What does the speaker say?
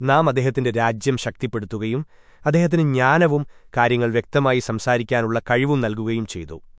നാം അദ്ദേഹത്തിന്റെ രാജ്യം ശക്തിപ്പെടുത്തുകയും അദ്ദേഹത്തിന് ജ്ഞാനവും കാര്യങ്ങൾ വ്യക്തമായി സംസാരിക്കാനുള്ള കഴിവും നൽകുകയും ചെയ്തു.